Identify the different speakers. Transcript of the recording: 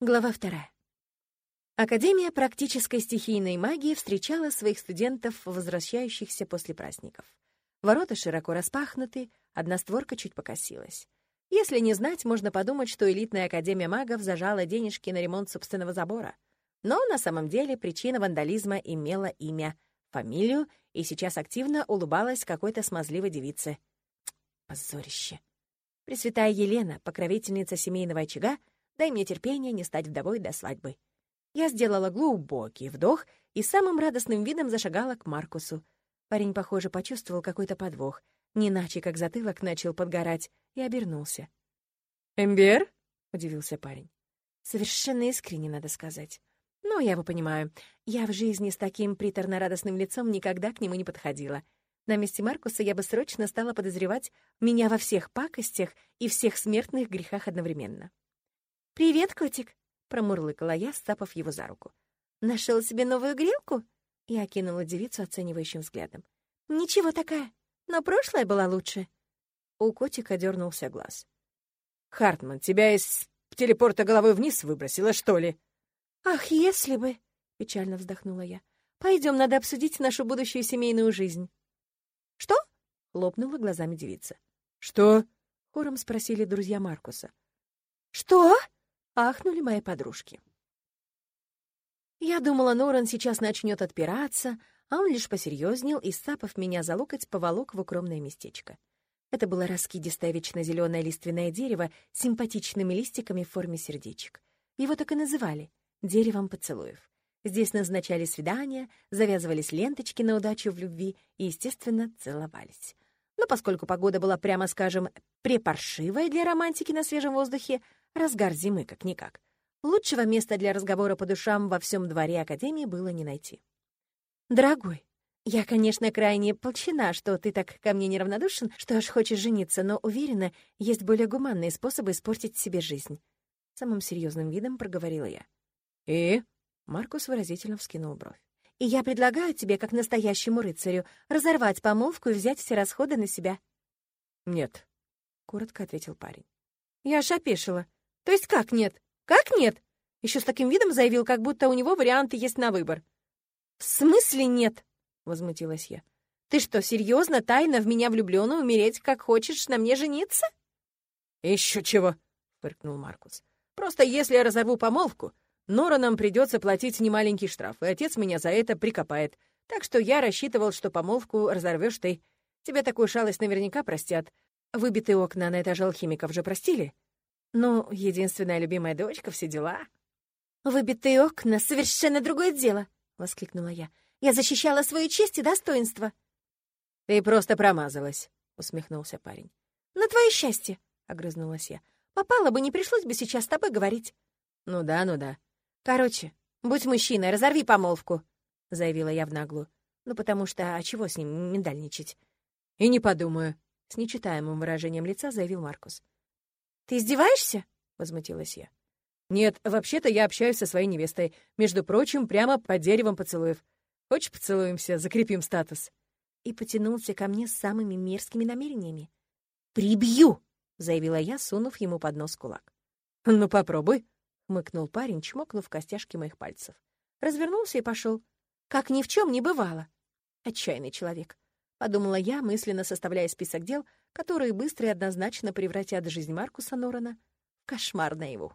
Speaker 1: Глава вторая. Академия практической стихийной магии встречала своих студентов, возвращающихся после праздников. Ворота широко распахнуты, одна створка чуть покосилась. Если не знать, можно подумать, что элитная Академия магов зажала денежки на ремонт собственного забора. Но на самом деле причина вандализма имела имя, фамилию и сейчас активно улыбалась какой-то смазливой девице. Позорище. Пресвятая Елена, покровительница семейного очага, Дай мне терпение не стать вдовой до свадьбы. Я сделала глубокий вдох и самым радостным видом зашагала к Маркусу. Парень, похоже, почувствовал какой-то подвох, не иначе как затылок начал подгорать, и обернулся.
Speaker 2: «Эмбер?» — удивился парень.
Speaker 1: Совершенно искренне, надо сказать. Ну, я его понимаю. Я в жизни с таким приторно-радостным лицом никогда к нему не подходила. На месте Маркуса я бы срочно стала подозревать меня во всех пакостях и всех смертных грехах одновременно. «Привет, котик!» — промурлыкала я, стапав его за руку. «Нашел себе новую грелку?» Я окинула девицу оценивающим взглядом. «Ничего такая, но прошлая была лучше».
Speaker 2: У котика дернулся глаз. «Хартман, тебя из телепорта головой вниз выбросила, что ли?»
Speaker 1: «Ах, если бы!» — печально вздохнула я. Пойдем, надо обсудить нашу будущую семейную жизнь». «Что?» — лопнула глазами девица.
Speaker 2: «Что?»
Speaker 1: — хором спросили друзья Маркуса. «Что?» Ахнули мои подружки. Я думала, Норан сейчас начнет отпираться, а он лишь посерьезнел и, сапав меня за локоть, поволок в укромное местечко. Это было раскидистое вечно зеленое лиственное дерево с симпатичными листиками в форме сердечек. Его так и называли — деревом поцелуев. Здесь назначали свидания, завязывались ленточки на удачу в любви и, естественно, целовались. Но поскольку погода была, прямо скажем, препаршивая для романтики на свежем воздухе, Разгар зимы, как-никак. Лучшего места для разговора по душам во всем дворе Академии было не найти. «Дорогой, я, конечно, крайне полчена, что ты так ко мне неравнодушен, что аж хочешь жениться, но уверена, есть более гуманные способы испортить себе жизнь». Самым серьезным видом проговорила я.
Speaker 2: «И?»
Speaker 1: — Маркус выразительно вскинул бровь. «И я предлагаю тебе, как настоящему рыцарю, разорвать помолвку и взять все расходы на себя».
Speaker 2: «Нет», —
Speaker 1: коротко ответил парень. Я аж опешила. То есть как нет? Как нет? Еще с таким видом заявил, как будто у него варианты есть на выбор. В смысле нет? Возмутилась я. Ты что, серьезно, тайно в меня влюбленную умереть, как хочешь, на мне жениться?
Speaker 2: Еще чего, фыркнул Маркус. Просто если я разорву помолвку, Нора нам придется платить немаленький штраф, и отец меня за это прикопает. Так что я рассчитывал, что помолвку разорвешь ты. Тебе такую шалость наверняка простят. Выбитые окна на этаже алхимиков же простили? Ну, единственная любимая дочка, все дела.
Speaker 1: «Выбитые окна — совершенно другое дело!» — воскликнула я. «Я защищала свою честь и достоинство!»
Speaker 2: «Ты просто промазалась!» — усмехнулся парень.
Speaker 1: «На твое счастье!» — огрызнулась я. «Попала бы, не пришлось бы сейчас с тобой говорить».
Speaker 2: «Ну да, ну да.
Speaker 1: Короче, будь мужчиной, разорви помолвку!» — заявила я в наглую. «Ну потому что, а чего с ним миндальничать?»
Speaker 2: «И не подумаю!»
Speaker 1: — с нечитаемым выражением лица заявил Маркус. «Ты издеваешься?» — возмутилась я.
Speaker 2: «Нет, вообще-то я общаюсь со своей невестой. Между прочим, прямо под деревом поцелуев. Хочешь, поцелуемся, закрепим статус?»
Speaker 1: И потянулся ко мне с самыми мерзкими намерениями. «Прибью!» — заявила я, сунув ему под нос кулак.
Speaker 2: «Ну, попробуй!»
Speaker 1: — хмыкнул парень, чмокнув костяшки моих пальцев. Развернулся и пошел. Как ни в чем не бывало. Отчаянный человек. — подумала я, мысленно составляя список дел, которые быстро и однозначно превратят жизнь Маркуса Норана в кошмар наяву.